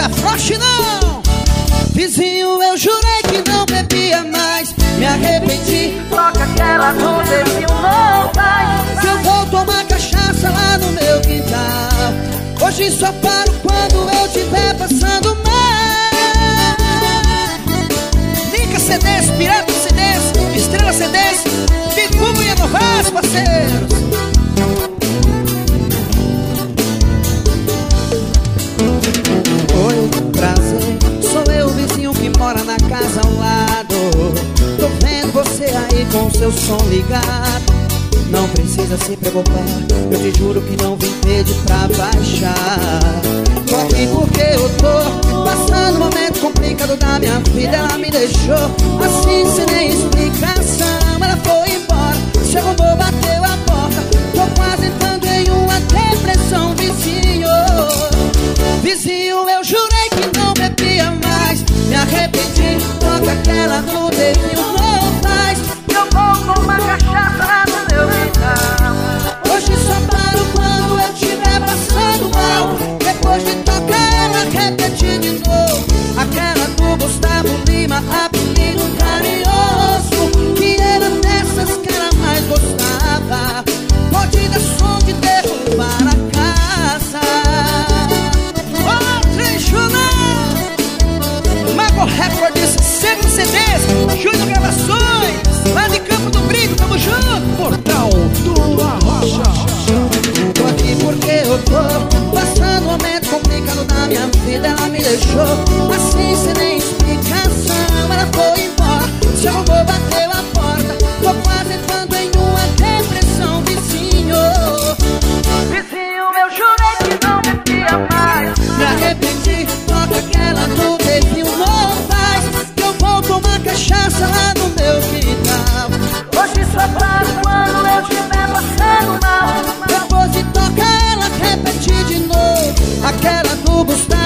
afroche não. Vizinho, eu jurei que não bebia mais. Me arrependi. Troca aquela no vizinho, não faz Que eu vou tomar cachaça lá no meu quintal. Hoje só paro seu som ligado Não precisa se preocupar, eu te juro que não vim pedir pra baixar. Tô aqui porque eu tô passando um momento complicado da minha vida Ela me deixou assim sem nem explicação. Ela foi embora, se arrumou, bateu a porta. Tô quase entrando em uma depressão, vizinho. Vizinho, eu jurei que não bebia mais. Me arrependi, toca aquela no dedinho, deixou. Assim sem nem explicação Ela foi embora, se arrumou, bateu a porta. Tô quase entrando em uma depressão, vizinho. Vizinho, eu jurei que não bebia mais. Me arrependi, toca aquela do dedinho, não faz Que eu vou tomar cachaça lá no meu quintal. Hoje só paro quando eu estiver passando mal. Depois de tocar ela, repetir de novo. Aquela do Gustavo